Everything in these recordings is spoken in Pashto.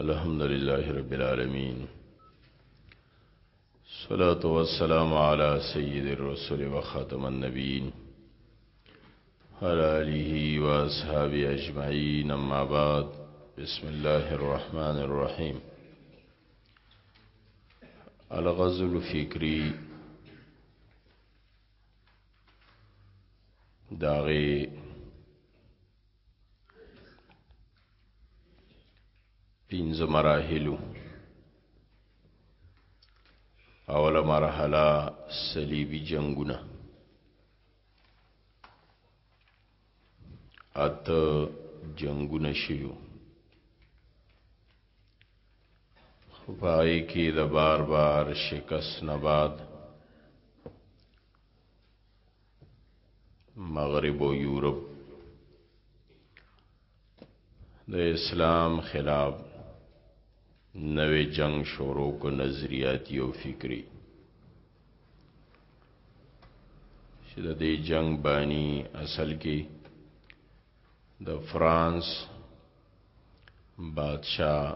الحمد لله رب العالمين صلاة والسلام على سید الرسول و خاتم النبین حلاله و اصحاب اجمعین اما بعد بسم الله الرحمن الرحیم الغزل فکری داغی پینځه مراحلو اوله مرحله صلیبی جنگونه اته جنگونه شیو خپای کې د بار بار شکست نه بعد مغرب او یورپ د اسلام خلاف نوې جنگ شروع کو نظریاتی او فکری چې د دې جنگ بانی اصل کې د فرانس بادشاہ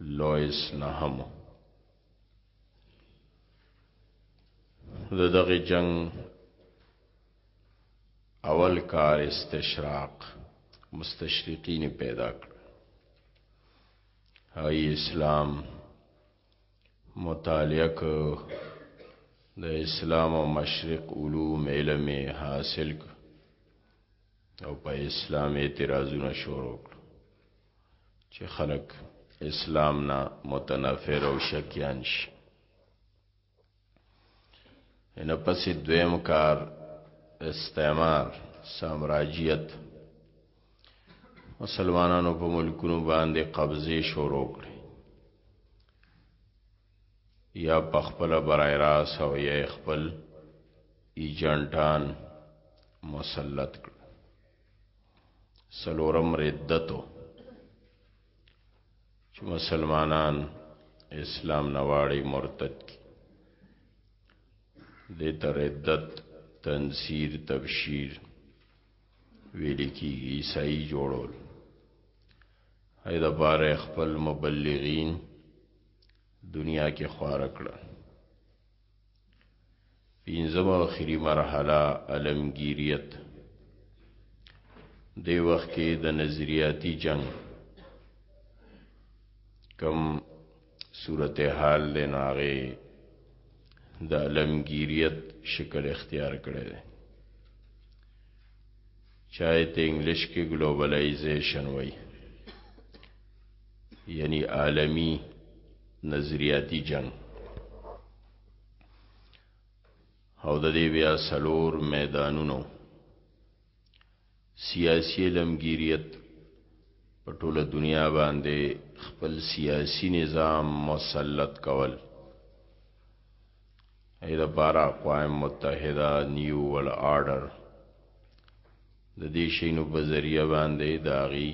لوئس نهم د دغه جنگ اول کار استشراق مستشرقین پیدا کړ هاي اسلام مطالعه کو د اسلام او مشرق علوم علم حاصل کو او په اسلام اعتراضونه شروع کړ چې خلک اسلام نه متنفر او شکیان شي ان پسې دویم کار استعمار سامراجیت مسلمانانو په ملکونو باندې قبضه شروع کړې یا په خپل برای راس او یا خپل ایجنټان مسلط کړ سلورم ردتو چې مسلمانان اسلام نواړي مرتد کی د تردد تنصیر تبشیر ویل کی عیسائی جوړول اې د باره خپل مبلغین دنیا کې خوار کړل پینځم اخري مرحله علمگیریت دی وخت کې د نظریاتي جنگ کم صورتحال دی ناغه د علمگیریت شکل اختیار کړی دی چاہے ته انګلیش کې ګلوبلایزیشن وای یعنی عالمی نظریاتی جنگ او د دې بیا سلور میدانونو سیاسی لمګیریت په ټوله دنیا باندې خپل سیاسی نظام مسلط کول ای لپاره اقوام متحده نیو ول آرډر د دې شینو په ذریعہ باندې داغي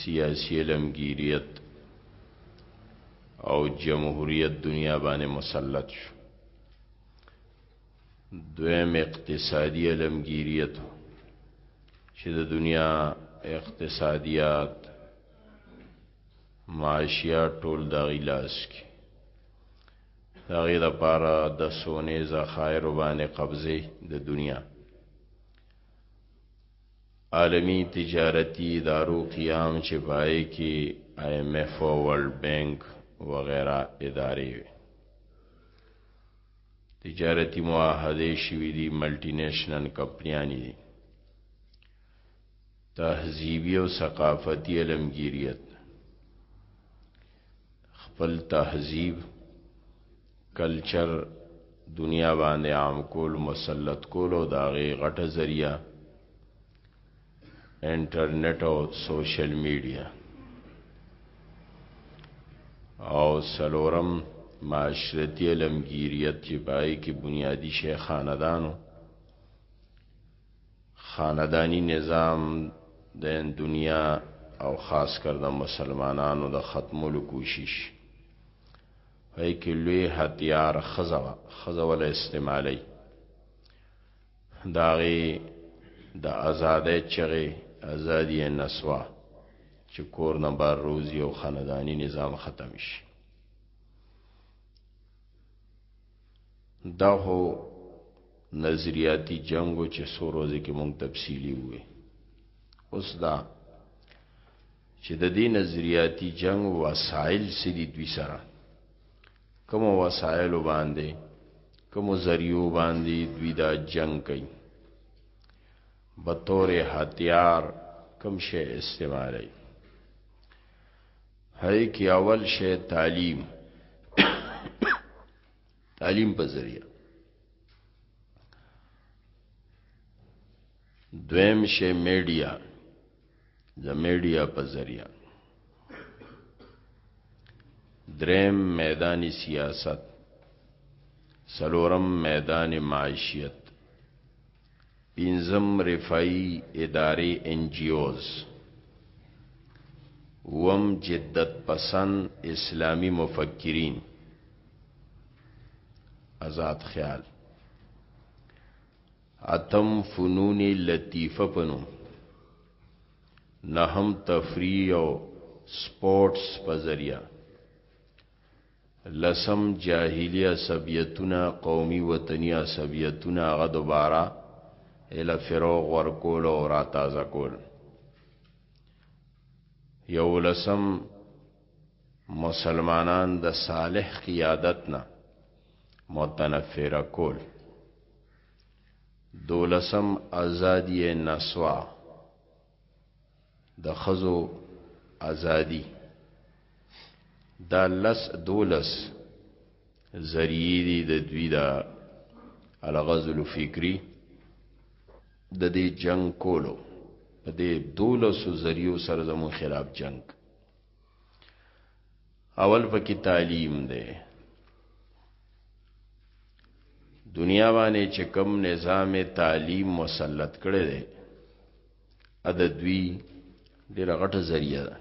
سیاسي لمګیریت او جمهوریت دنیا باندې مسلط شو دویم اقتصادي لمګیریت چې د دنیا اقتصادیات معاشیات ټول د هغې لاس کې د هغې دپاره د سونې ذخایرو باندې قبضې د دنیا عالمی تجارتی ادارو قیام چې پای کې آی ایم ایف او ورلد بانک وغیرہ ادارې وي تجارتی معاهده شوې دي ملټي نېشنل کمپنیانی دي تهذیبي او ثقافتي علمګیریت خپل تهذیب کلچر دنیا باندې عام کول مسلط کول او داغه غټه ذریعہ انټرنیټ او سوشل میډیا او سلورم معاشرتی علمگیریت چې پای کې بنیادی شیخ خاندانو خانداني نظام د دنیا او خاص کر د مسلمانانو د ختمولو کوشش پای کې لوی هتیار خزوا خزول استعمالي داغي د دا آزادې چغې ازادي نسوا چې کور نه بار روزي او خاندانی نظام ختم شي دا هو نظریاتی جنگو چې سو روزه کې مونږ تفصیلی وې اوس دا چې د دې نظریاتی جنگ وسایل سړي دوی سره کوم وسایل باندې کوم ذریعو باندې دوی دا جنگ کوي به تور هتیار کوم شی استعمالوي هی کی اول شی تعلیم تعلیم په ذریعہ دویم شی میډیا د میډیا په ذریعہ دریم میدان سیاست سلورم میدان معاشیت پنځم، رفاهي ادارې، NGOs، اووم، جدت پسند اسلامي مفکرین، ازاد خیال، اتم، فنون لطیفه په نوم، نهم، تفریح او سپورټس په ذریعه، لسم، جاهلي عصبیتونه، قومي وطني عصبیتونه، هغه دوباره اله فروغ ورکول او را تازه کول. یولسم، مسلمانان د صالح قیادت نه متنفر کول. دولسم، ازادي نسوا د خزو ازادي دا لس دولس ذریعی دی د دوی دا الغزل فکری د دې جنگ کولو په دې دولس ذریعو سره زمو خلاف جنگ اول پکې تعلیم دی دنیا باندې چې کوم نظام تعلیم مسلط کړي دی ا د دوی ډیره غټه ذریعہ ده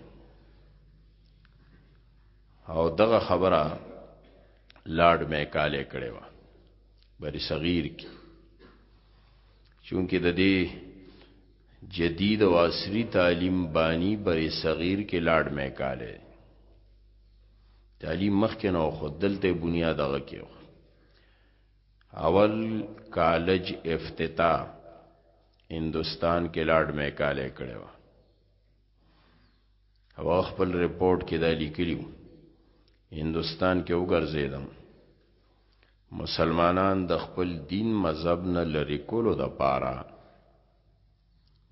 او دغه خبره لارډ میکاله کړې و بری صغیر کې چونکه د دې جدید او عصری تعلیم بانی بر صغیر کې لاړ میکاله تعلیم مخکې نو خود دلته بنیاد هغه کې اول کالج افتتاح هندستان کې لاړ میکاله کړو او خپل رپورت کې دا لیکلیو هندستان کې وګرځیدم مسلمانان د خپل دین مذهب نه لری کولو د پاره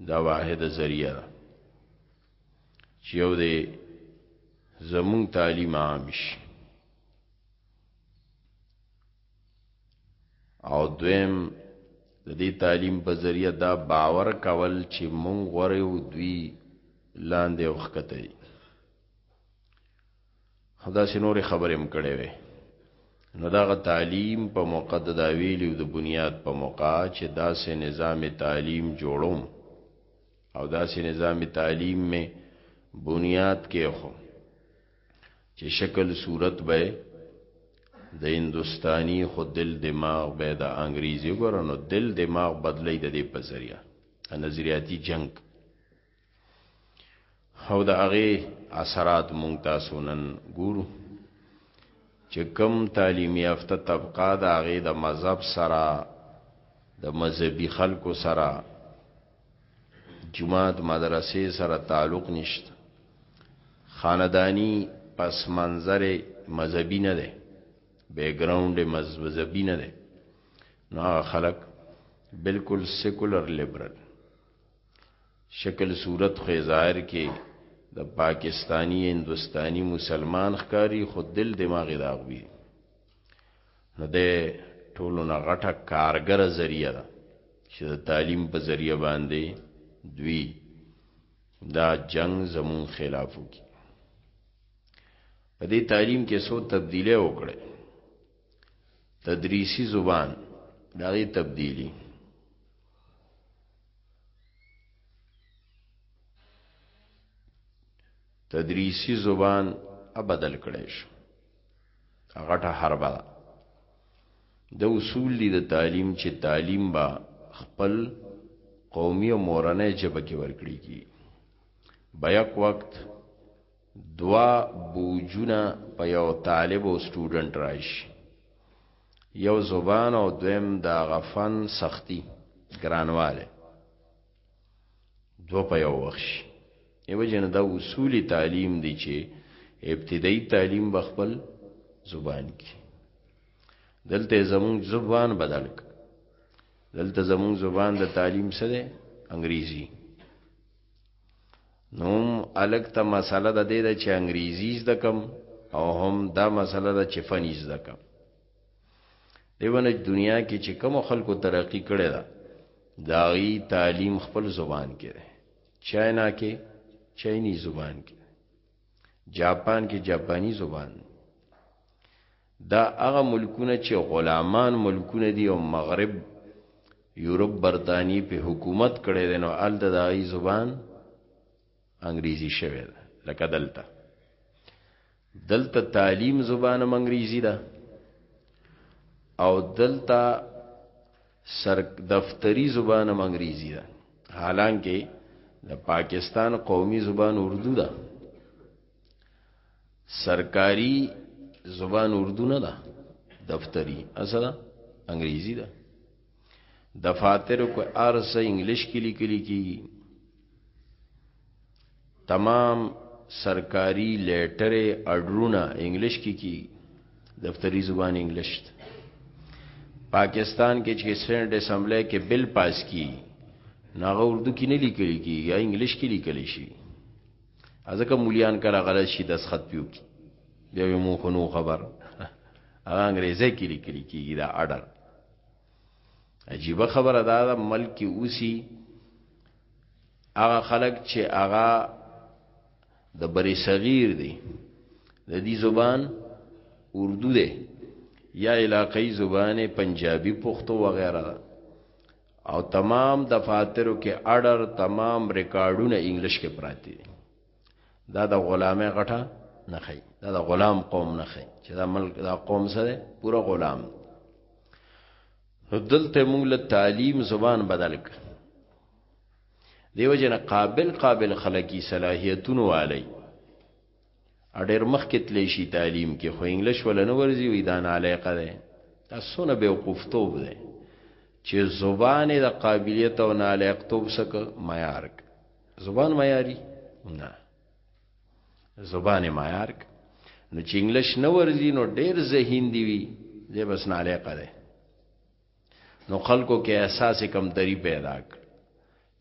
دا واحد ذریعہ ده چې یو دی زمون تعلیم عام شي او دویم د دې تعلیم په ذریعہ دا باور کول چې مونږ غره او دوی لاندې وخت کوي او داسې نورې خبرې هم کړې وې نو دغه تعلیم په موقع د دا ویلي د بنیاد په موقع چې داسې نظام تعلیم جوړوم او داسې نظام تعلیم می بنیاد کې خو چې شکل صورت به د هندستانی خو دل دماغ به د انګریزي ګورنو دل دماغ بدلی د دې په ذریعہ نظریاتی جنگ او د هغه اثرات مونږ تاسو نن ګورو چې کم تعلیمي یافته طبقه د هغه د مذهب سره د مذهبي خلکو سره جماعت مدرسې سره تعلق نشته خاندانی پس منظر مذهبي نه ده بیکګراوند مذهبي نه ده نو خلک بالکل سیکولر لیبرل شکل صورت خو یې ظاهر کې د پاکستاني هندوستاني مسلمان ښکاري خو دل دماغ د هغوی نو د ټولو نه غټه کارګره ذریعه ده چې د تعلیم په ذریعه باندې دوی دا جنگ زمون خلاف وکړي په دې تعلیم کې څو تبدیلی وکړي تدریسی زبان دغه تبدیلی تدریسی زبان بدل کړی شو غټه حربه ده د اصول دي د تعلیم چې تعلیم با خپل قومي او مورنۍ ژبه کې ورکړي کی بیک وخت دوه بوجونه په یو طالب او سټوډنټ راشي یو زبان او دویم دا غفن سختی ګرانواله دو په یو وخت شي یو جن دا اصولی تعلیم دی چې ابتدایي تعلیم بخپل زبان کې دلته زمون زبان بدل ک دلته زمون زبان د تعلیم سره انګریزي نوم الګ ته مسله د دې د چې انګریزي زده کم او هم دا مسله د چې فني زده کم دیونه دنیا کې چې کوم خلکو ترقی کړي دا داغي تعلیم خپل زبان کې ده چاینا کې چاینی زبان کې جاپان کې جاپانی زبان دا هغه ملکونه چې غلامان ملکونه دي او مغرب یورپ برتانی په حکومت کړی دی نو هلته د هغوی زبان انګریزي شوی ده لکه دلته دلته تعلیم زبان هم انګریزي ده او دلته سر دفتری زبان هم انګریزي ده حالانکه د پاکستان قومي زبان اردو ده سرکاری زبان اردو نه ده دفتری اصلا انګریزی ده دفاتر کو ارس انګلیش کې لیکلي کی تمام سرکاری لیټر اډرونه انګلیش کې کی دفتری زبان انګلیش ده پاکستان کې چې سینټ اسمبلی کې بل پاس کی ناغه اردو کې نه لیکل کیږي انګلیش کې لیکل شي ازکه مولیان کله غلط شي دسخط پیو کی بیا به مو خنو خبر هغه انګریزي کې لیکل کیږي دا اډر عجیب خبره دا د ملک اوسی هغه خلک چې هغه د بری صغیر دی د دې زبان اردو دی یا علاقې زبان پنجابي پښتو وغیرہ او تمام دفاترو کې اډر تمام ریکارډونه انګلیش کې پراتی دي دا د غلامه غټه نه خي دا د غلام قوم نه خي چې دا ملک دا قوم سره پورا غلام نو دلته موږ له تعلیم زبان بدل ک دیو جن قابل قابل خلقی صلاحیتونو علی ډیر مخکې تللی شي تعلیم کې خو انګلیش ولا نه ورځي وي دا نالیقه ده دا څونه بیوقوفتوب ده چې زبان د قابلیت او نالیقتوب سک معیار زبان معیاري نه زبان معیار نو چې انګلیش نه ورځي نو ډیر ذهین دی وي زه بس نالیقه ده نو خلکو کې احساس کم دری پیدا کړ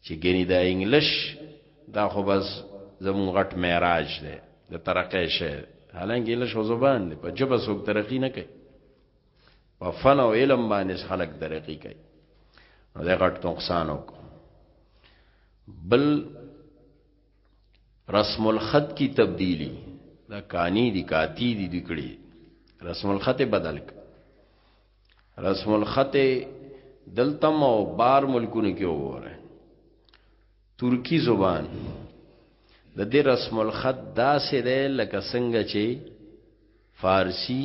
چې ګینه د انګلیش دا خو بس زمون غټ معراج دی د ترقې شه حالانکه انګلیش خو زبان دی په جبه سوک ترقی نه کوي په فن او علم باندې خلک ترقی کوي نو دا غټ نقصان وکړ بل رسم الخط کی تبدیلی دا کانی دی کاتی دی دکړي رسم الخط بدل ک رسم الخط دلتم او بار ملکونو کې وګوره ترکی زبان د دې رسم الخط داسې ده لکه څنګه چې فارسی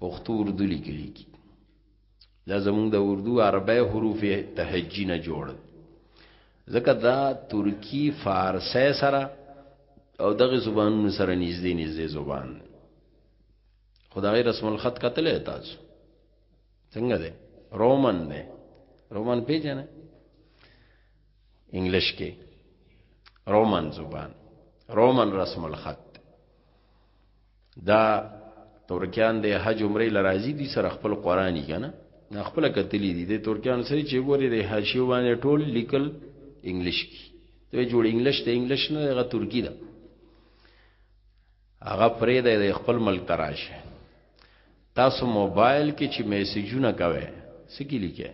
پښتو اردو لیکل کی دا زمونږ د اردو عربی حروف تهجی نه جوړ ځکه دا ترکی فارسی سره او دغه زبانونو سره نږدې نږدې زبان ده خدای رسم الخط کتل تاسو څنګه ده رومن ده رومن پیژنه انګلیش کې رومن زبان رومن رسم الخط دا ترکیان د حج عمره لرازي دي سره خپل قرآني کنه نه خپل کتلی دي د ترکیان سره چې ګوري د حاشیو باندې ټول لیکل انګلیش کې ته جوړ انګلیش ته انګلیش نه غو ترکی ده هغه پریده د خپل ملک تراشه تاسو موبایل کې چې میسجونه کوي سکی لیکه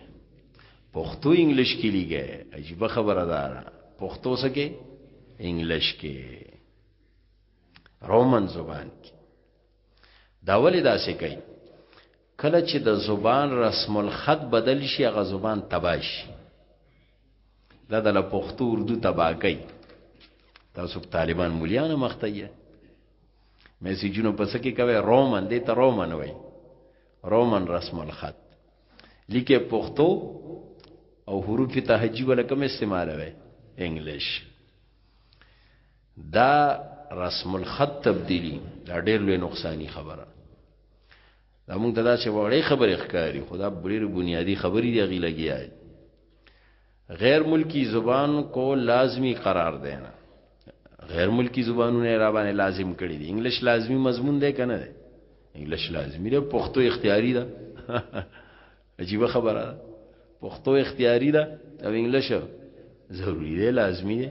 پښتو انګلیش کې لیکه عجیب خبره ده پښتو سکه انګلیش کې رومن زبان کې دا ولې دا سکی کله چې د زبان رسم الخط بدل شي هغه زبان تباه شي دا د پښتو اردو تباه کوي تاسو طالبان مليانه مخته یې میسجونو پس کې کوي رومن دې ته رومن وای رومن رسم الخط لیکه پښتو او حروف تهجی ولا کوم استعمال وای انګلیش دا رسم الخط تبدیلی دا ډېر لوی نقصانی خبره دا مونږ ته دا چې وړې خبرې ښکاری خدا ډېر بنیادی خبرې دی غی لګیا غیر ملکی زبان کو لازمی قرار دینا غیر ملکی زبانونه را باندې لازم کړی دی انګلیش لازمی مضمون دی کنه دی انګلیش لازمی دی پښتو اختیاری ده عجیب خبره ده پښتو اختیاری ده او انګلیش ضروری دی لازمی دی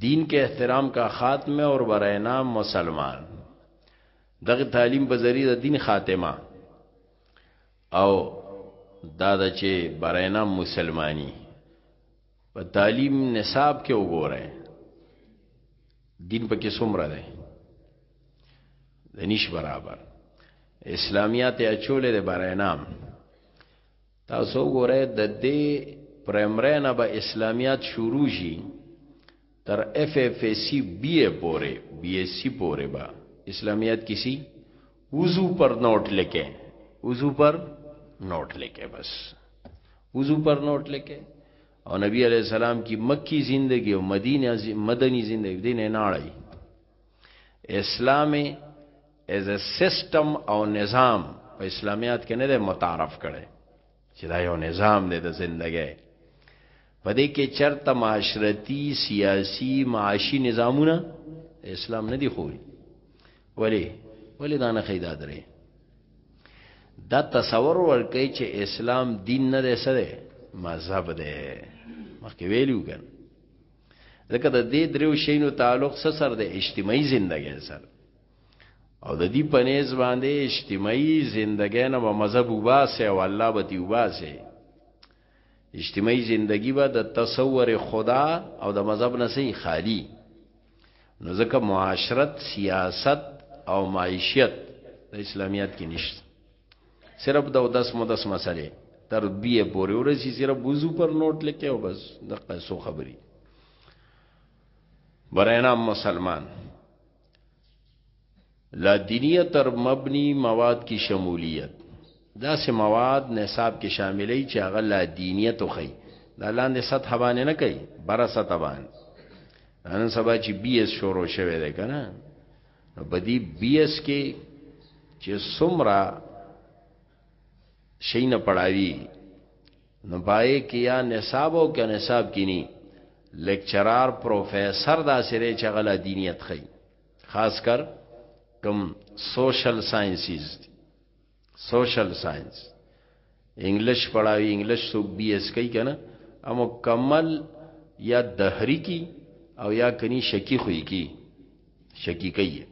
دین کے احترام کا خاتمه اور برائے نام مسلمان دغه تعلیم په ذریعه د دین خاتمه او دا د چې براینا مسلمانی په تعلیم نصاب کې وګوره دین په کې څومره ده د نش برابر اسلامیات اچولې د برینام تاسو وګورئ د دې پرایمرۍ نه به اسلامیات شروع شي تر اف اف سی بی ای پورې بی ای سی پورې به اسلامیات کسی وضو پر نوٹ لکه وضو پر نوٹ لکه بس وضو پر نوٹ لکه او نبی علیہ السلام کی مکی زندگی او مدینه مدنی زندگی دین نه اړای اسلام از ا سیستم او نظام په اسلامیات کې نه دی متعارف کړي چې دا یو نظام دی د زندګۍ په دې کې چرته معاشرتی سیاسی معاشي نظامونه اسلام نه دی خوري ولی ولی دا نه خیدا درې دا تصور ورکړي چې اسلام دین نه دی سره مذهب دی مخکې ویلو ګن ځکه د دې دریو شینو تعلق سره د اجتماعي ژوندۍ سره او د دې په نيز باندې اجتماعي زندګۍ نه به مذهب وباسه او الله به دی وباسه اجتماعي زندگی به د تصور خدا او د مذهب نه سي خالی نو ځکه معاشرت سیاست او معیشت د اسلامیت کې نشته صرف د دس مدس مسلې تر بیه پورې ورسی صرف وضو پر نوٹ لیکه او بس د قصو خبري براینا مسلمان لا دینیه تر مبنی مواد کی شمولیت دا سه مواد نصاب کې شاملې چې هغه لا دینیه توخی دا لاندې سطح باندې نه کوي بر سطح باندې نن سبا چې بی اس شروع شوه دی کنه بدی بی اس کې چې سمرا شي نه پړاوي نو پای کې یا نصاب او که نصاب کې ني لیکچرار پروفیسور دا سره چې غلا دینیت خي خاص کر کم سوشل ساينسز سوشل ساينس انګلیش پڑھاوي انګلیش سو بي اس کوي کنه او مکمل یا دهری کی او یا کني شکی خوې کی شکیکی یې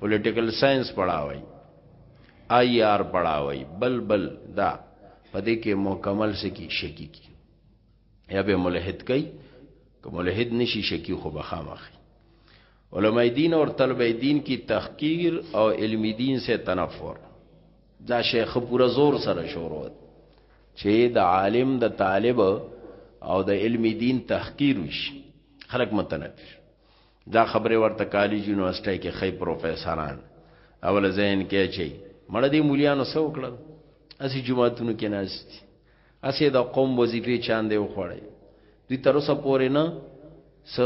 پولیټیکل ساينس پڑھاوي آی آر پڑھاوي بل بل دا پدې کې مکمل سکی شکی کی یا به ملحد کوي که ملحد نشي شکی خو بخامخ علماء دین اور طلبه دین کی تحقیر او علم دین سے تنفر دا شیخ پورا زور سره شروع چې د عالم د طالب او د علم دین تحقیر وشي خلق متنفر دا خبره ورته کالج یونیورسټی کې خی پروفیسوران اول زین کې چي مړ دي مولیانو سو کړل اسی جمعهتونو کې ناشتي اسی د قوم وظیفه چاندې وخوړې دوی تر اوسه پورې نه س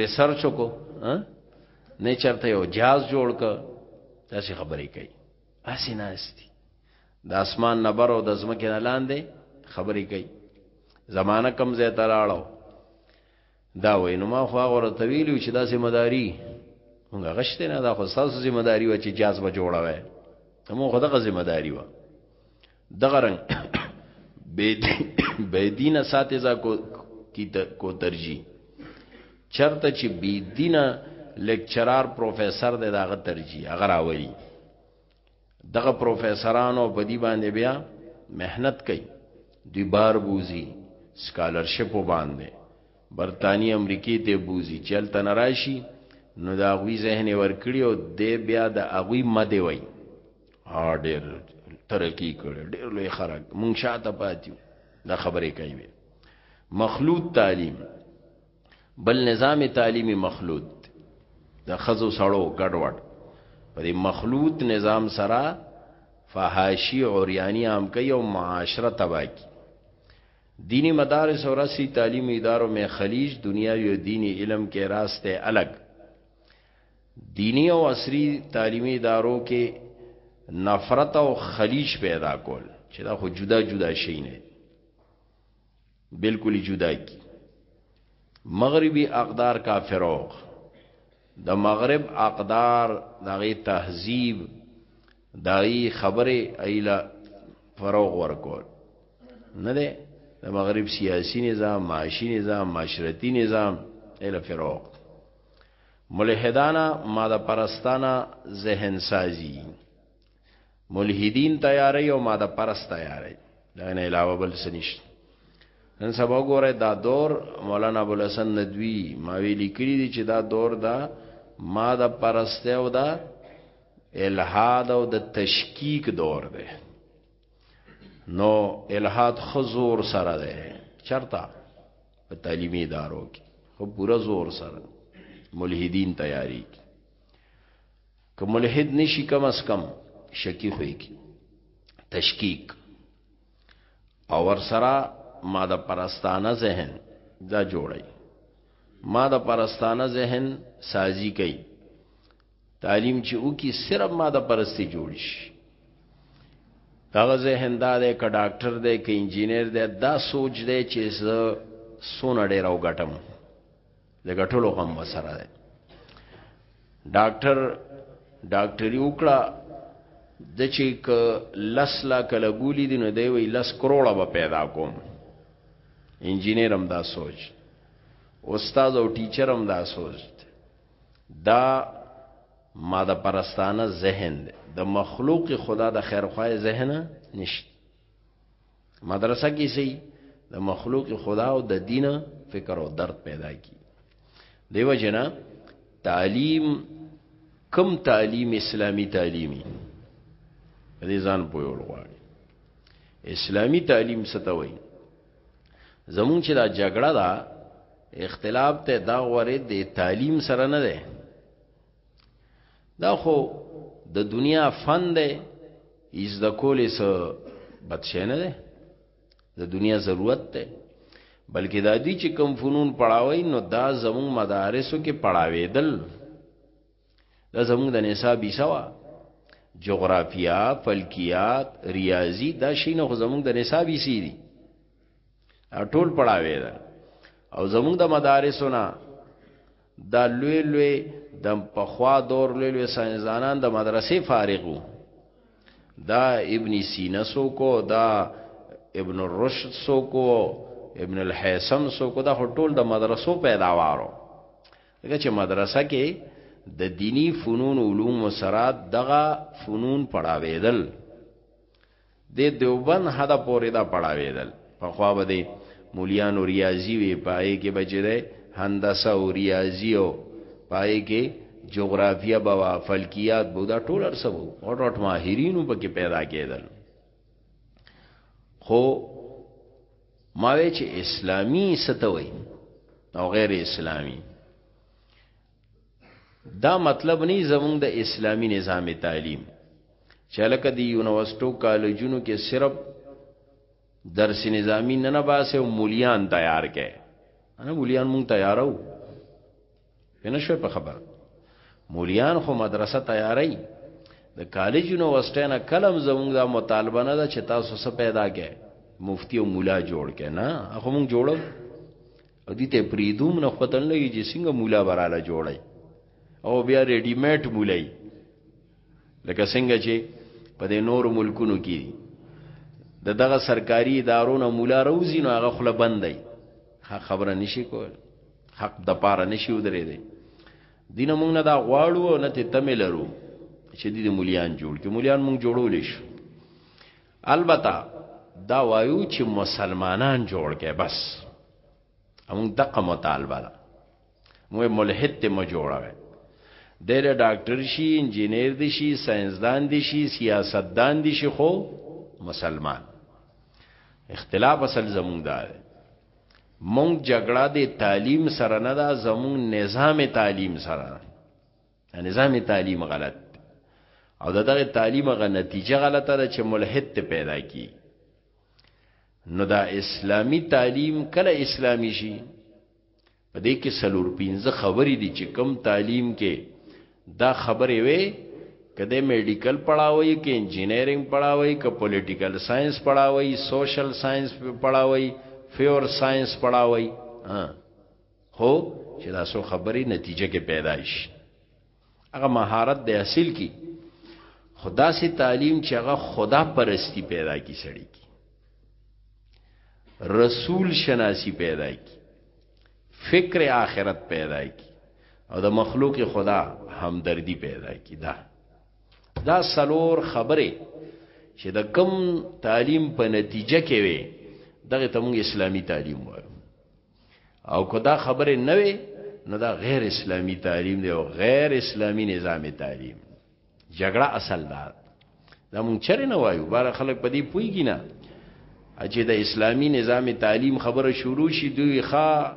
ریسرچ کو نه چرته یو جاز جوړ ک داسې خبرې کوي اسی ناشتي د اسمان نه بر او د ځمکې نه لاندې خبرې کوي زمانہ کم ځای ته لاړو دا وای نو ما خو هغه ورته ویلو چې دا ذمہ داری موږ غشته نه دا خو تاسو ذمہ داری و چې جاز به جوړوي موږ خو دغه ذمہ داری و دغه رنگ بی دین اساتذه کو کی کو ترجیح چرته چې بی دینه لیکچرار پروفیسور دی داغه ترجیح هغه راوړي دغه پروفیسورانو په دی باندې بیا مهنت کوي دوی بار بوزي سکالرشپ باندې برتانی امریکای ته بوزي چل تنراشي نو دا غوي ذهن ورکړي او د بیا د اغوي مده وي ها ډېر ترقی کړي ډېر لوی خراب مونږ شاته پاتیو دا خبرې کوي مخلوط تعلیم بل نظام تعلیمی مخلوط د خزو سړو ګډوډ په دې مخلوط نظام سره فحاشی اوریانی عام کوي او معاشره تباہ کی دینی مدارس او رسی تعلیمی ادارو میں خلیج دنیا یو دینی علم کې راسته الګ دینی او عصری تعلیمی ادارو کې نفرت او خلیج پیدا کول چې دا خو جدا جدا شي نه بالکل جدا کی مغربی اقدار کافروق د مغرب اقدار دغه تهذیب دای خبره ایله فروغ ورکول نه ده د مغرب سیاسی نظام معاشی نظام معاشرتی نظام ایله فروغ ملحدانا ماده پرستانا ذهن سازی ملحدین تیاری او ماده پرست تیاری دا نه علاوه بل سنشت نن سبا ګوره دا دور مولانا ابو الحسن ندوی ما ویلی کړی دی چې دا دور دا ماده پرست او دا الحاد او د تشکیک دور دی نو الحاد خزور سره دی چرتا په تعلیمی ادارو کې خو پورا زور سره ملحدین تیاری کی که ملحد نشي کم از کم شکی خوې کی تشکیک او ور سره ما د پرستانه ذهن دا جوړي ما د پرستانه ذهن سازي کوي تعلیم چې او کی صرف ما د پرستی جوړ شي هغه ذهن دا دی که ډاکټر دی که انجینر دی دا سوچ دی چې زه سونه ډیر او غټم د غټلو غم وسره ده ډاکټر ډاکټري وکړه د چې ک لس لا کله ګولې دي نو دی وی لس کروڑه به پیدا کوم انجینر هم دا سوچ استاد او ټیچر هم دا سوچ دا ما د پرستانه ذهن د مخلوق خدا د خیرخواه ذهن نشته مدرسه کې سي د مخلوق خدا او د دین فکر او درد پیدا کی دیو جنا تعلیم کم تعلیم اسلامی تعلیمی دې ځان پویول غواړي اسلامی تعلیم ستوي زمون چې دا جګړه ده اختلاف ته دا غوړې د تعلیم سره نه ده دا خو د دنیا فن دی ایز د کولې سو بدشه نه ده د دنیا ضرورت ده بلکې دا دي چې کم فنون پڑھاوي نو دا زموږ مدارسو کې پڑھاوېدل دا زموږ د نصاب سوا جغرافیا فلکیات ریاضی دا شي نه زموږ د نصاب سي دي ټول پڑھاوېدل او زموږ د مدارسو نه دا لوی لوی د پخوا دور لوی لوی ساينزانان د مدرسې فارغو دا ابن سینا سوکو دا ابن الرشد سوکو ابن الحیسم سوکو دا ټول د مدرسو پیداوارو دغه چې مدرسه کې د دینی فنون علوم سره دغه فنون پڑھاویدل د دیوبند حد پورې دا پړاوېدل پخوا به د مولیانو ریاضي وي پای کې بچی دی هندسه او ریاضي او پای کې جغرافیا بوا فلکیات بو دا ټول ارسبو غټ غټ ماهرینو پکې پیدا کېدل خو ماوی چې اسلامی ستوي او غیر اسلامی دا مطلب نه زمونږ د اسلامی نظام تعلیم چې لکه د یونیورسيټو کالجونو کې صرف درس نظامی نه نه باسه او مولیان تیار کړي انا مولیان مونږ تیارو نه شوي په خبر مولیان خو مدرسه تیارای د کالج یونیورسيټي نه کلم زمونږ دا مطالبه نه ده چې تاسو څه پیدا کړي مفتی او مولا جوړ کړي نه هغه مونږ جوړو او دې ته پریدوم نه پتن لګي چې څنګه مولا براله جوړي او بیا ریډی میټ مولای لکه څنګه چې په دې نور ملکونو کې د دغه سرکاري ادارو نه مولا روزي نو هغه خله بندای حق خبره نشي کول حق د پاره نشي ودرې دی دینه مونږ نه دا غواړو نه ته تمه لرو چې دې مليان جوړ کې مليان مونږ جوړول شي البته دا وایو چې مسلمانان جوړ کې بس موږ دغه مطالبه ده موږ ملحد ته مو جوړوي دله ډاکټر شي انجینر دي شي ساينسدان دي شي سیاستدان دي شي خو مسلمان اختلاف اصل زموږ ده مونږ جګړه د تعلیم سره نه ده زموږ نظام تعلیم سره نظام تعلیم غلط او دغه تعلیم غ نتیجه غلطه ده چې ملحد ته پیدا کی نو دا اسلامی تعلیم کله اسلامی شي په دې کې سلور پینځه خبرې دي چې کم تعلیم کې دا خبرې وي کده میډیکل پڑھاوي کې انجینرینګ پڑھاوي کې پولیټیکل ساينس پڑھاوي سوشل ساينس پڑھاوي فیور ساينس پڑھاوي ها خو چې دا سو خبرې نتیجه کې پیدا شي هغه مهارت د اصل کې خدا سي تعلیم چې هغه خدا پرستی پیدا کی سړی کی رسول شناسی پیدا کی فکر آخرت پیدا کی او د مخلوق خدا همدردی پیدا کی دا دا سلور خبره چې د کم تعلیم په نتیجه کې وي دغه ته موږ اسلامی تعلیم وایو او که دا خبره نه وي نو دا غیر اسلامی تعلیم دی او غیر اسلامی نظام تعلیم جګړه اصل ده دا مونږ چرې نه وایو بار خلک په دې پویږي نه چې د اسلامی نظام تعلیم خبره شروع شي دوی ښا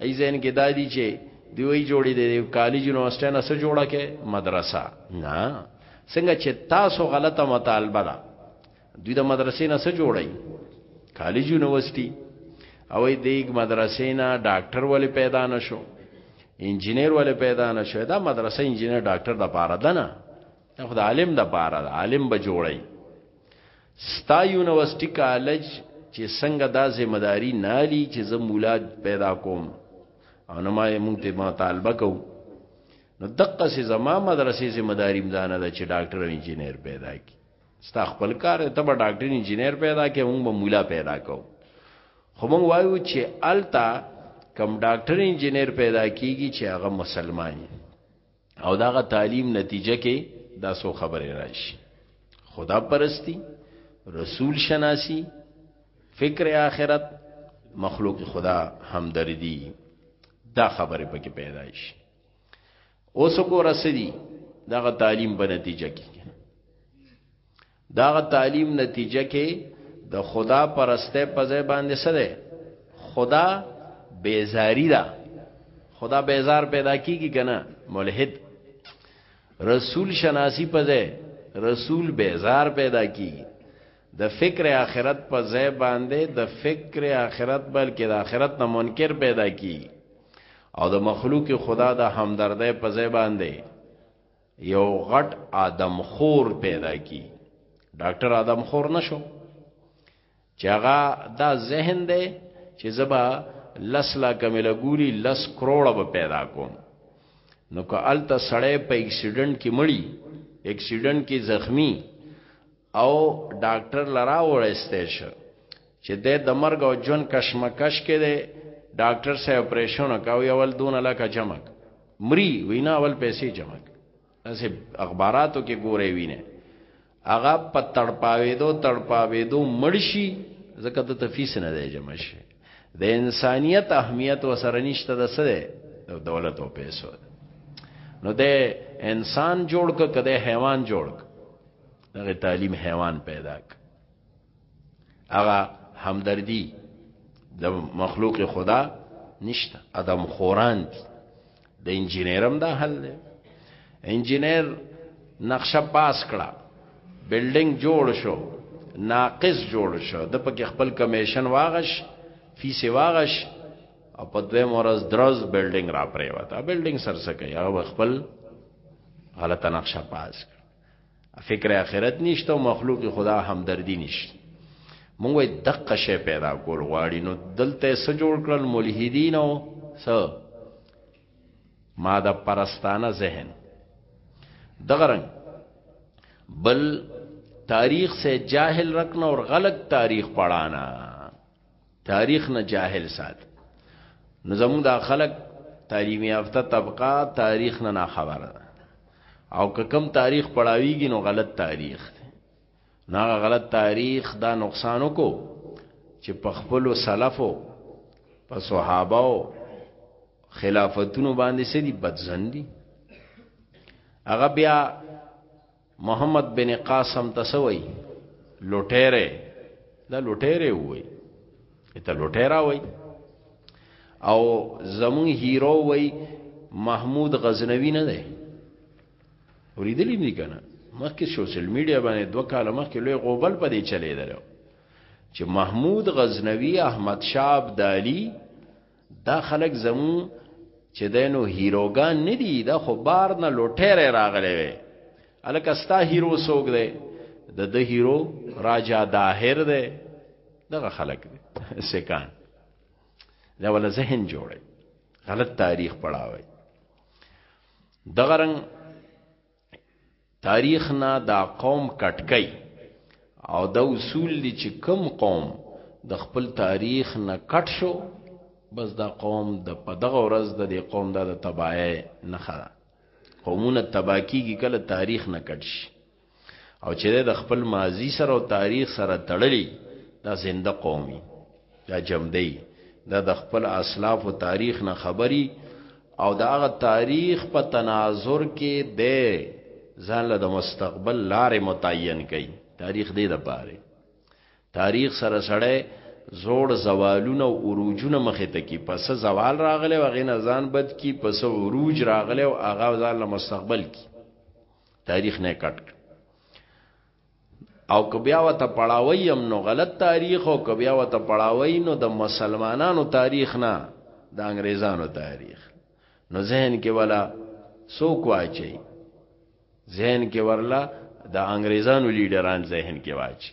ای زین کې دادی چې دوی جوړې د کالج یونیورسيټي نه سره جوړه کې مدرسه نه څنګه چې تاسو غلطه مطالبه ده دوی د مدرسې نه څه جوړي کالج یونیورسيټي او دیګ مدرسې نه ډاکټر ولې پیدا نشو انجنیر ولې پیدا نشو دا مدرسې انجنیر ډاکټر د پاره ده نه خو د عالم د پاره ده عالم به جوړي ستا یونیورسيټي کالج چې څنګه دا ذمہ داری نالی چې زه مولا پیدا کوم او نو ما یې مونږ ته مطالبه کوو نو دقه سي زما مدرسې ذمہ داری مدانه ده چې ډاکټر او انجنیر پیدا کی ستا خپل کار ته به ډاکټر انجنیر پیدا کې مونږ به مولا پیدا کو خو مونږ وایو چې التا کم ډاکټر انجنیر پیدا کیږي چې هغه مسلمان او داغه تعلیم نتیجه کې دا سو خبره راشي خدا پرستی رسول شناسی فکر آخرت مخلوق خدا همدردی دا خبره پکې پیدا شي اوس کو رسدي دغه تعلیم په نتیجه کې دغه تعلیم نتیجه کې د خدا پرسته په ځای باندې سره خدا بیزاری دا خدا بیزار پیدا کیږي کنه ملحد رسول شناسی په ځای رسول بیزار پیدا کیږي د فکر آخرت په ځای باندې د فکر آخرت بلکې د آخرت نه منکر پیدا کی او د مخلوق خدا د همدردۍ په ځای باندې یو غټ آدم خور پیدا کی ډاکټر آدم خور نشو چې هغه دا ذهن دی چې زبا لس لا کمل ګوري لس کروڑه به پیدا کوم نو که الته سړی په اکسیډنټ کې مړی اکسیډنټ کې زخمی او ډاکټر لرا وړسته شو چې د د مرګ او جون کشمکش کې دی ډاکټر سه اپریشن وکاو یول دون لکه جمع مری وینا اول پیسې جمع اسه اخباراتو کې ګورې وینه هغه په تړپاوېدو تړپاوېدو مړشي زکه ته تفیس نه دی جمع شي د انسانیت اهمیت وسره نشته د سره دولت او پیسو نو د انسان جوړ ک کده حیوان جوړ ک دغه تعلیم حیوان پیدا ک هغه همدردی د مخلوق خدا نشته ادم خوران دي د انجینرم دا حل دی انجینر نقشه پاس کړه بلډینګ جوړ شو ناقص جوړ شو د پکې خپل کمیشن واغش فیس واغش او په دوی مورز درز بلډینګ را پرې وتا بلډینګ سرسکه یا خپل غلطه نقشه پاس کړ فکر اخرت نشته او مخلوق خدا همدردی نشته مونږ وای دقه شی پیدا کول غواړي نو دلته سره جوړ کړل ملحدین او سره ماده پرستانه ذهن دغه رنګ بل تاریخ سے جاهل رکھنا اور غلط تاریخ پڑھانا تاریخ نه جاهل سات نو زموږ دا خلک تعلیم یافته طبقه تاریخ نه نه خبره او که کم تاریخ پڑھاویږي نو غلط تاریخ نه غلط تاریخ دا نقصان کو چې په خپل سلفو په صحابه او خلافتونو باندې سړي بدزن دي هغه بیا محمد بن قاسم تسوي لوټيره دا لوټيره وي ته لوټيرا وي او زمون هیرو وي محمود غزنوی نه ده اوریدلی نه کنه مخکې سوشل میډیا باندې دوه کال مخکې لوی غوبل پدې چلے درو چې محمود غزنوی احمد شاه ابدالی دا خلک زمو چې دینو هیروګان نه دي دا خو بار نه لوټره راغلی وي الکه ستا هیرو سوګ دی د د هیرو راجا داهر دی دغه خلک دی سکان دا ول ذهن جوړي غلط تاریخ پڑھاوي دغه رنګ تاریخ نه دا قوم کټ کئ او دا اصول دی چې کم قوم د خپل تاریخ نه کټ شو بس دا قوم د پدغه ورځ د دې قوم د تباہی نه خره قومونه تباکیږي کله تاریخ نه کټ شي او چې د خپل ماضی سره او تاریخ سره تړلی دا زنده قومي دا جمدی دا د خپل اسلاف او تاریخ نه خبري او دا غ تاریخ په تناظر کې دی ځان له د مستقبل لارې متعین کړي تاریخ دې د پاره تاریخ سره سره زوړ زوالونه او عروجونه مخه ته کی پس زوال راغله او غین ځان بد کی پس عروج راغله او اغا ځان له مستقبل کی تاریخ نه کټ او که بیا وته پړاوی هم نو غلط تاریخ او که بیا وته پړاوی نو د مسلمانانو تاریخ نه د انګریزانو تاریخ نو ذهن کې ولا سوک واچي ذهن کې ورلا د انګریزانو لیډران ذهن کې واچي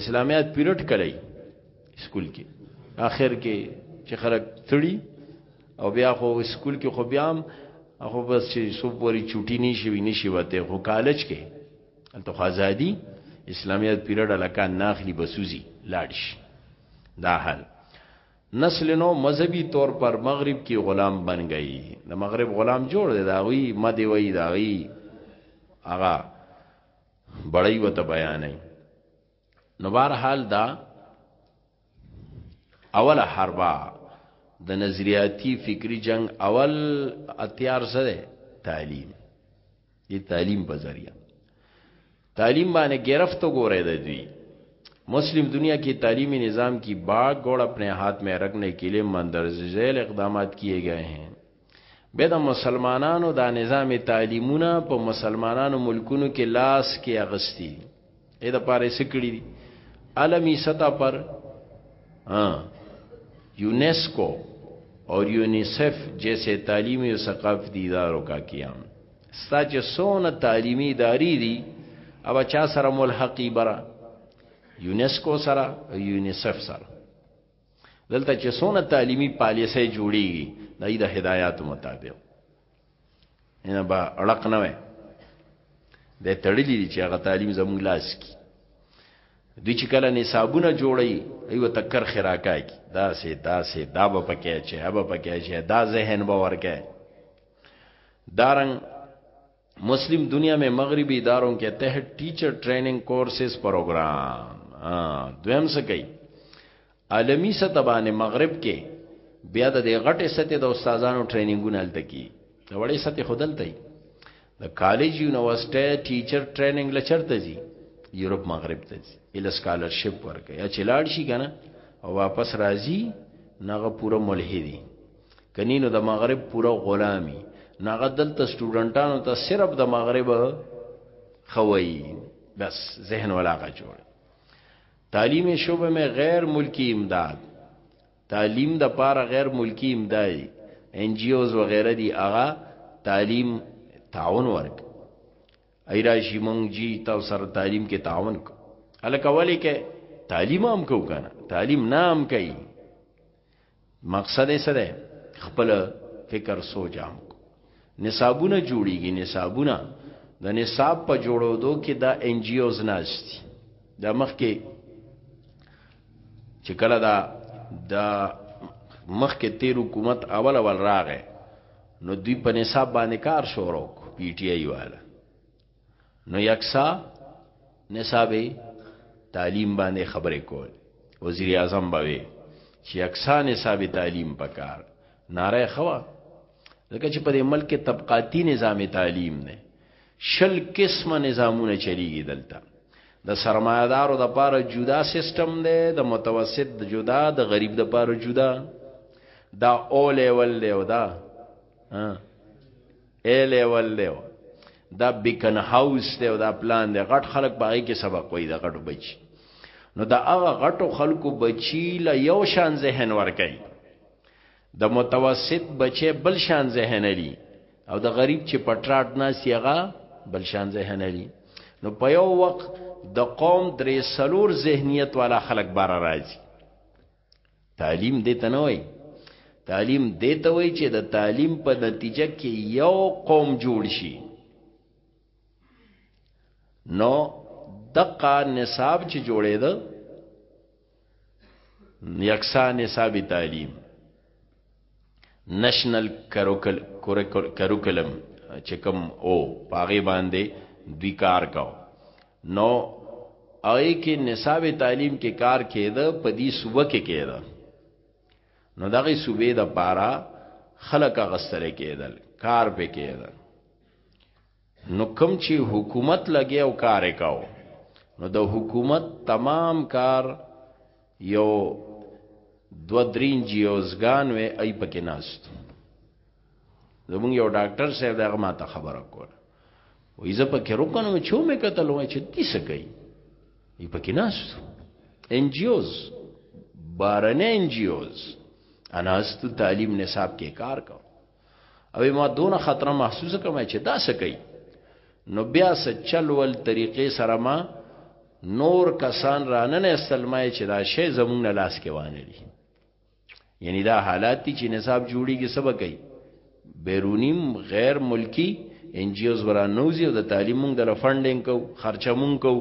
اسلامیات پیریډ کړی سکول کې اخر کې چې خلک تړي او بیا خو سکول کې خو بیا هم خو بس چې سو پوری چټي نشي وی نشي وته خو کالج کې انته خزادي اسلامیت پیریډ الکان ناخلی بسوزی لاړش دا حال نسل نو مذهبی طور پر مغرب کې غلام بن گئی د مغرب غلام جوړ دی دا وی مدی وی دا وی اغا بړی وته بیانې نو بهر حال دا اوله حربا د نظریاتی فکری جنگ اول اتیار سره تعلیم دی تعلیم په ذریعہ تعلیم باندې گرفت وګورې د دوی مسلم دنیا کی تعلیمی نظام کی باغ گوڑ اپنے ہاتھ میں رکھنے کے لیے مندرزیل اقدامات کیے گئے ہیں به د مسلمانانو دا نظام تعلیمونه په مسلمانانو ملکونو کې لاس کې اغستی اې د پاره سکړي دي عالمی سطح پر ها یونیسکو اور یونیسف جیسے تعلیمی و ثقافتی اداروں کا قیام ستا چې سونه تعلیمی اداری دي او چا سره ملحقی برا یونیسکو سره یونیسف سره دلته چې څونه تعلیمي پالیسۍ جوړیږي د دې د هدایاتو مطابق نه با اړق نه وي د تړلې دي چې هغه تعلیم زموږ لاس کې دوی چې کله نصابونه جوړي ایو تکر خراکای کی دا سه دا سه دا به پکې چې هبه پکې چې دا ذهن به ورکه دارنګ مسلم دنیا میں مغربی اداروں کے تحت ٹیچر ٹریننگ کورسز پروگرام دویم څه کوي عالمی سطح باندې مغرب کې بیا د غټه سطح د استادانو ټریننګونه هلته کی د وړې سطح خودلته دی د کالج یونیورسيټي ټیچر ټریننګ لچرته دي یورپ مغرب ته دي ال سکالرشپ ورکه یا چلاړ شي کنه او واپس راځي نغه پوره ملحدي کنی نو د مغرب پورا غلامی ناغه دلته سټوډنټانو ته صرف د مغرب خوي بس ذهن ولاغه جوړ تعلیم شوبه مې غیر ملکی امداد تعلیم د پاره غیر ملکی امدادي ان جی اوز وغیرہ دی اغا تعلیم تعاون ورک ایراشی مونږ جی تاسو سره تعلیم کې تعاون کو الکه ولی کې تعلیم هم کو کنه تعلیم نام کوي مقصد یې سره خپل فکر سوچ عام کو نصابونه جوړیږي نصابونه د نصاب په جوړولو کې دا ان جی اوز ناشتي د مخ کې چې کله دا د مخ کې تیر حکومت اول اول راغې نو دوی په نصاب باندې کار شروع کو پی ټی آی والا نو یکسا نصاب تعلیم باندې خبرې کول وزیر اعظم باوي چې یکسا نصاب تعلیم پکار ناره خوا ځکه چې په دې ملک کې طبقاتی نظام تعلیم نه شل قسمه نظامونه چلیږي دلته د سرمایدارو د پاره جدا سیستم دی د متوسط د جدا د غریب د پاره جدا دا او لیول دی او دا اے لیول دی دا بیکن هاوس دی دا پلان دی غټ خلک باغی کې سبق وای دا غټو بچی نو دا هغه غټو خلکو بچی لا یو شان ذهن ورکای د متوسط بچی بل شان ذهن لري او د غریب چې پټراټ ناس یغه بل شان ذهن لري نو په یو وخت د قوم درې سلور ذهنیت والا خلک بار راځي تعلیم دې ته نه وای تعلیم دې ته وای چې د تعلیم په نتیجه کې یو قوم جوړ شي نو دقه نصاب چې جوړې ده یکسان نصاب تعلیم نشنل کروکلم چې کوم او پاغه باندې دوی کار کاو نو اې کې نصاب تعلیم کې کار کېده په دې صوبه کې کېده نو دغه صوبې د پارا خلک غستل کېدل کار پې کېدل نو کم چې حکومت لګیا او کار وکاو نو د حکومت تمام کار یو دو درین جیوزګان وې ای پکې ناست زمونږ یو ډاکټر صاحب دغه ما ته خبره کوله وې زه پکې روکنم چې مې کتل وې چې دې څه کوي ای پکې ناست ان جیوز بارنه ان جیوز اناست تعلیم نصاب کې کار کوم او ما دون خطر محسوس کوم چې دا څه کوي نو بیا سچل ول طریقې سره ما نور کسان رانن استلمای چې دا شی زمونږ لاس کې وانه دي یعنی دا حالات دي چې نصاب جوړیږي سبا کوي بیرونیم غیر ملکی ان جی اوز ورانوزی او د تعلیم مونږ د فندینګ کو خرچه مونږ کو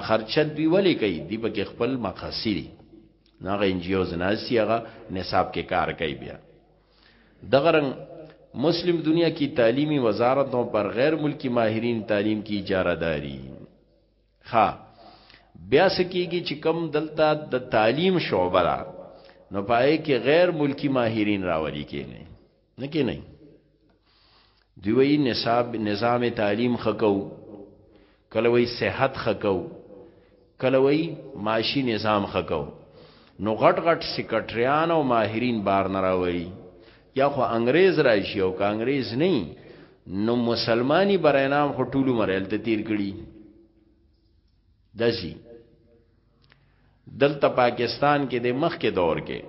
اخرچت دوی ولې کوي دی په خپل مقاصد دي نو هغه انجیوز ناسی هغه نصاب کې کار کوي بیا دغه رنګ مسلم دنیا کی تعلیمی وزارتوں پر غیر ملکی ماهرین تعلیم کی اجاره داری ها بیا سکیږي چې کم دلته د تعلیم شعبه را نو پای کې غیر ملکی ماهرین راولي کینه نه کې نه دی وی نصاب نظام تعلیم خکو کله وی صحت خکو کله وی معاشي نظام خکو نو غټ غټ سیکرټریان او ماهرین بار نه راوي یا خو انګريز راشي او که انګريز نه نو مسلمانی برینام خو ټولو مرل ته تیر کړي دسی دلته پاکستان کې د مخ کې دور کې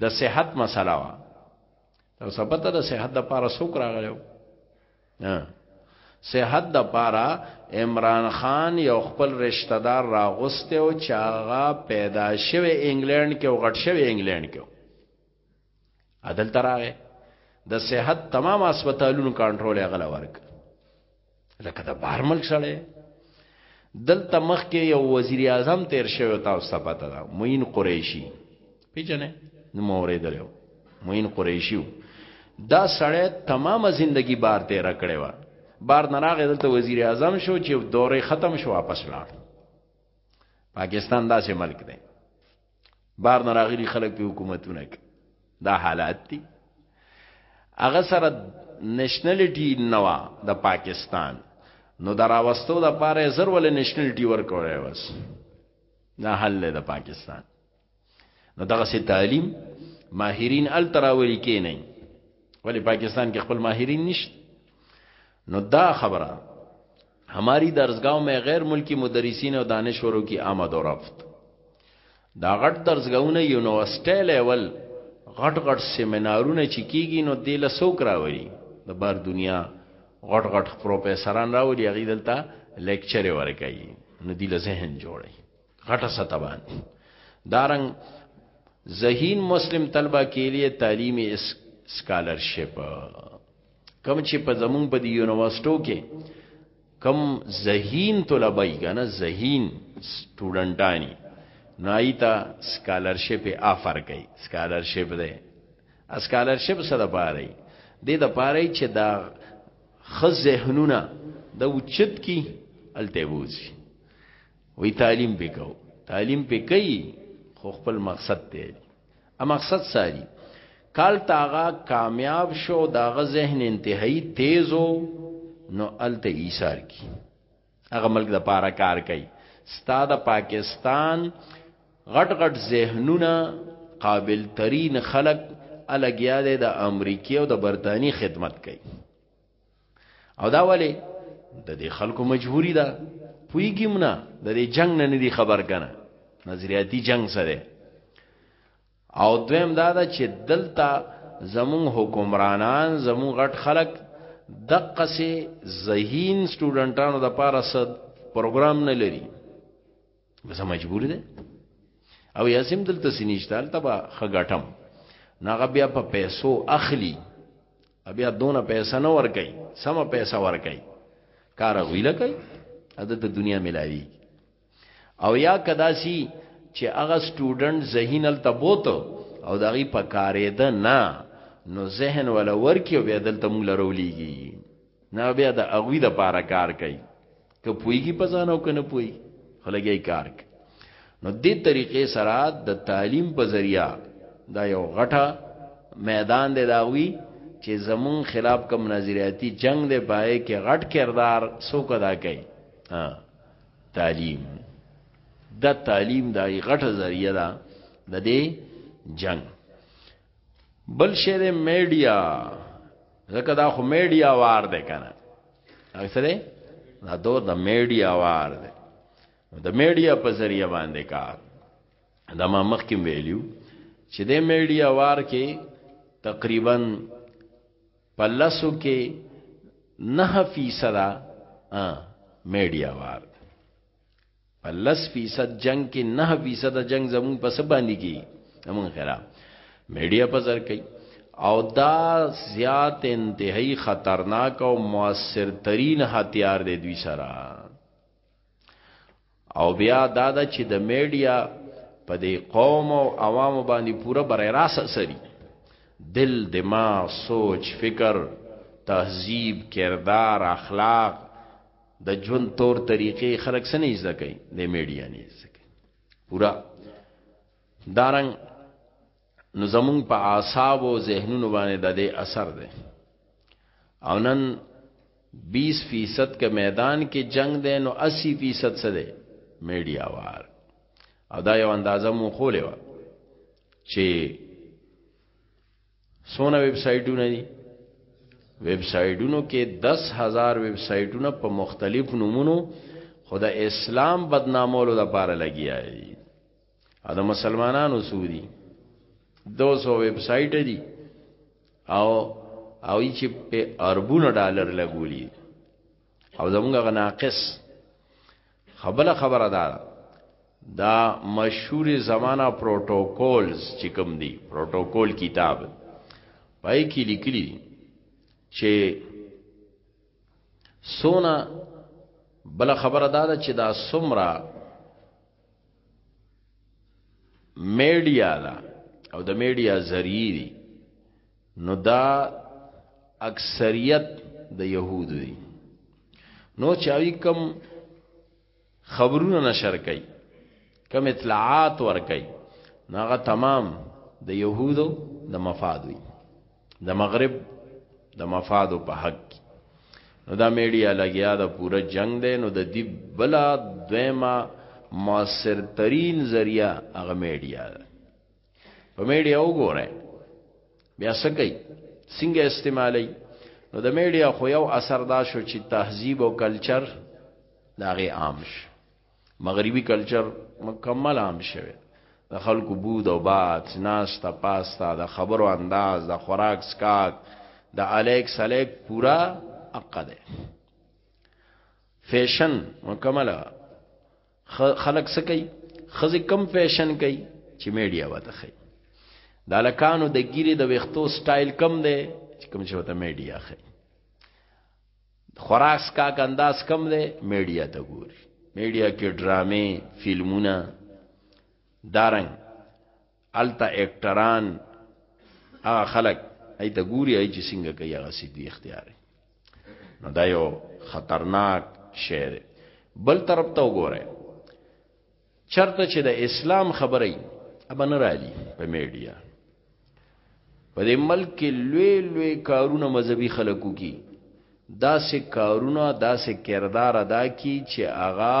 د صحت مسله وا تر سبته د صحت د پاره سوک راغلو صحت د پاره عمران خان یو خپل رشتہ دار راغسته او چاغه پیدا شوه انګلند کې او غټ شوه انګلند کې عدل تراغه د صحت تمام هسپتالونو کنټرول غلا ورک لکه د بهر ملک سړی دلته مخ کې یو وزیر اعظم تیر شوی تاسو ته پته ده معین قریشی پیژنې نو مورې دلو معین قریشی دا سړی تمامه زندگی بار تیر کړی و بار نه راغی دلته وزیر اعظم شو چې دوره ختم شو واپس لاړ پاکستان داسې ملک دی بار نه راغلي خلک په حکومتونه کې دا حالات دي هغه سره نېشنلټي نوا د پاکستان نو دراوستو د پاره زر ول نېشنلټي ورکوي بس دا حل دی د پاکستان نو دغه سي تعلیم ماهرین ال تراوري کې نه ولی پاکستان کې خپل ماهرین نشته نو دا خبره هماری درسګاو مې غیر ملکی مدرسین او دانشورو کی آمد و رفت دا غټ درسګاونه یونیورسټی لیول غټ غټ سیمینارونه چې کیږي نو د لسو کراوري د بار دنیا غټ غټ پروفیسوران راوړي هغه دلته لیکچر ورکړي نو د لزهن جوړي غټه ستبان دارنګ ذهین مسلم طلبه کې لیے تعلیمی اسکالرشپ کم چې په زمون په دی یونیورسټو کې کم زهین طلبای کنه زهین سټوډنټانی نایتا سکالرشپ آفر کوي سکالرشپ ده اسکالرشپ سره پاره دی د پاره چې دا خز ذهنونه د اوچت کی التبوزي وی تعلیم پکاو تعلیم پکې خو خپل مقصد ته مقصد ساری کال تاغا کامیاب شو داغه ذهن انتهایی تیزو نو الته ایثار کی هغه ملک د پاره کار کوي ستا د پاکستان غټ غټ ذهنونه قابل ترین خلق الګیا د امریکای او د برتانی خدمت کوي او دا ولی د دې خلکو مجبوری ده پویګیم نه د دې جنگ نه ندي خبر کنه نظریاتی جنگ سره او دویم دا ده چې دلته زمون حکمرانان زمون غټ خلک دقه سي ذهین سټوډنټانو د پاره صد پروګرام نه لري بس مجبور دی او یاسم دلته سینیشتال تبا خګټم ناغه بیا په پیسو اخلی بیا دونه پیسې نه ور کوي سم پیسې ور کوي کار غویل کوي اته د دنیا ملاوي او یا کداسی چې هغه سټوډنټ ذهینل تبوت او دغه په کارې ده نه نو ذهن ولا ورکی او بیا دلته موږ لرولیږي نه بیا د اغوی د پاره کار کوي که پویږي په ځان او کنه پوي خلګي کار کوي نو دې طریقې سره د تعلیم په ذریعہ دا یو غټه میدان دی داوی چې زمون خلاف کم نظریاتی جنگ دی پای کې غټ کردار څوک ادا کوي ها تعلیم دا تعلیم دا غټه ذریعہ ده د دې جنگ بل شی د میډیا زکه دا خو میډیا وار ده کنه اکثره دا دو د میډیا وار ده د میډیا په ذریعہ باندې کار دا ما مخکې ویلیو چې د میډیا وار کې تقریبا په لسو کې 9 فیصد میډیا وار په لس فیصد جنگ کې نه فیصد جنگ زمون په سب باندې کی زمون خلا میډیا په زر کوي او دا زیات انتهایی خطرناک او موثر ترین هتیار دی دوی سره او بیا دا دا چې د میډیا په دې قوم او عوام باندې پوره برای راس اثري دل دماغ سوچ فکر تهذیب کردار اخلاق د ژوند تور طریقې خلک سنې زده کوي د میډیا نه زده کوي پورا دارنګ نو زمون په اعصاب او ذهنونو باندې د دې اثر دی او نن 20 فیصد کې میدان کې جنگ دی نو 80 فیصد څه دی میډیا وار او دا یو اندازه مو خولې و چې سونه ویب سایټونه دي ویب سایټونو کې 10000 ویب سایټونه په مختلف نمونو خدا اسلام بدنامولو د پاره لګیا دي دا مسلمانانو سودي 200 ویب سایټ دي او او چې په اربونه ډالر لګولي او زمونږ ناقص خبره خبره دا دا مشهور زمانہ پروتوکولز چې کوم دی پروتوکول کتاب پای کې لیکلی چې سونا بل خبره دا ده چې دا سمرا میډیا دا او د میډیا ذریعہ دی نو دا اکثریت د يهود دي نو چاوي کم خبرونه نشر کوي کم اطلاعات ور کوي ناغه تمام د يهودو د مفاد وي د مغرب د مفادو په حق نو دا میډیا لګیا دا پورا جنگ دی نو د دی بلا دویما موثر ترین ذریعہ هغه میډیا ده په میډیا وګوره بیا سکی څنګه استعمالي نو د میډیا خو یو اثر دا شو چې تهذیب او کلچر داغه عام شي مغربي کلچر مکمل عام شوی د خلکو بود او باد ناستا پاستا د خبرو انداز د خوراک سکاک د الیک سلیک پورا عقده فیشن مکمله خلک څه کوي خزي کم فیشن کوي چې میډیا وته خي دا لکانو د ګيري د وختو سټایل کم دی چې کم چې وته میډیا خي خراس کا انداز کم دی میډیا ته ګوري میډیا کې ډرامې فلمونه دارنګ الته اکټران هغه خلک ای ته ګوري ای چې څنګه کوي هغه سي دوی اختیار نو دا یو خطرناک شعر بل طرف ته وګوره چرته چې د اسلام خبرې ابن رالی په میډیا په دې ملک کې لوی لوی کارونه مذهبي خلکو کی دا سه کارونه دا سه کردار ادا کی چې اغا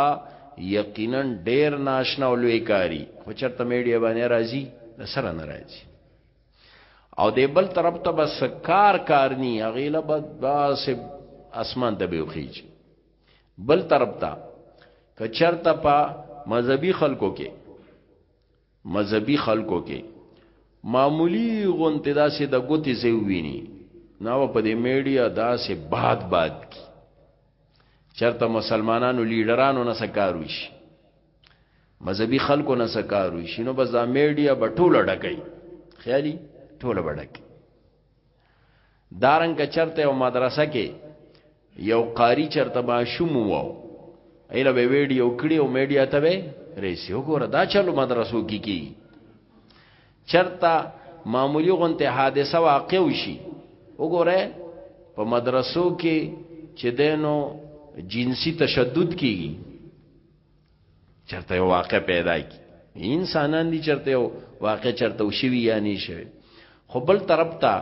یقینا ډیر ناشنا او لوی کاری خو چرته میډیا باندې راځي سره نه راځي او د بل طرف ته بس کار کار نی اغیله بد باس اسمان ته به وخیج بل طرف ته کچرته په مذهبي خلکو کې مذهبي خلکو کې معمولی غونته داسې د ګوتې زی ویني نو په دې میډیا داسې باد باد کی چرته مسلمانانو لیډرانو نه سکاروي شي مذهبي خلکو نه سکاروي شي نو بس دا میډیا به ټوله ډکې خیالي ټوله به ډکې دارنګ چرته او مدرسه کې یو قاری چرته با شوم وو ایله به ویډیو کړی او میډیا ته به ریسیو ګور دا چلو مدرسو کې کی چرته معمولی غونته حادثه واقع وشي وګوره په مدرسو کې چې دینو جنسی تشدد کیږي چرته یو واقع پیدا کی انسانان دي چرته یو واقع چرته وشوي یا نه شوي خو بل طرف ته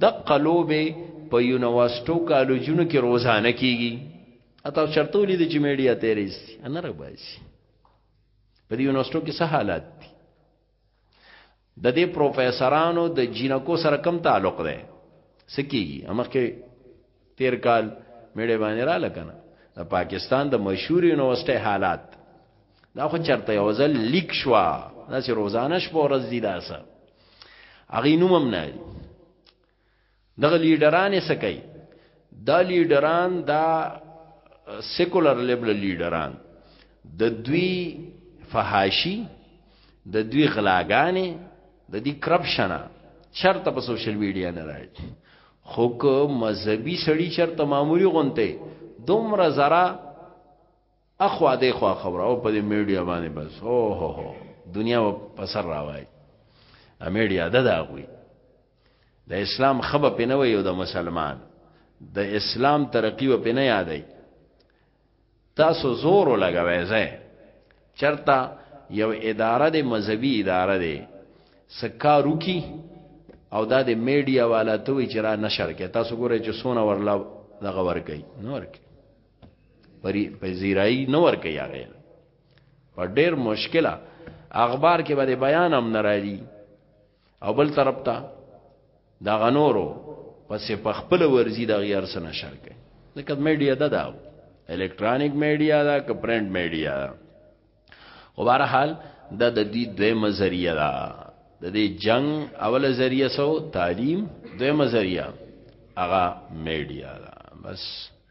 د قلوبه په یونیورسيټو کالجونو کې روزانه کیږي اته چرته ولید چې میډیا تیریست ان رباسي په یونیورسيټو کې څه حالات دي د دې پروفیسورانو د جینکو سره کم تعلق دی سکیږي امخه تیر کال میړه باندې را لکنه د پاکستان د مشهور یونیورسيټي حالات دا خو چرته یو ځل لیک شو دا چې روزانه شپه ورځ دي داسه اغي نومم نه دغه لیډران یې سکی دا لیډران دا سیکولر لیبرل لیډران د دوی فحاشي د دوی غلاګانې د دې کرپشن چرته په سوشل میډیا نه راځي خو که مذهبي سړی چرته معمولی غونته دومره زرا اخوا دیخوا خبره او په دې میډیا باندې بس او هو هو دنیا په سر راوای ا میډیا ده دا غوي د اسلام خبر پنه وي او د مسلمان د اسلام ترقی و پنه یادای تاسو زور لګوي زه چرتا یو اداره د مذهبي اداره ده سکارو کی او دا د میډیا والا ته وی چې را نشر کې تاسو ګورئ چې سونه ورلا دغه ور کوي نور کې پری پذیرای نه ور کوي هغه په ډیر مشکله اخبار کې باندې بیان هم ناراضي او بل طرف ته دا غنورو پس په خپل ورزي د غیر سره شر کوي ځکه میډیا دا دا الکترونیک میډیا دا که پرنٹ میډیا خو بهر حال دا د دې دوه مزریه دا د دې جنگ اوله ذریعہ سو تعلیم دوه مزریه هغه میډیا دا بس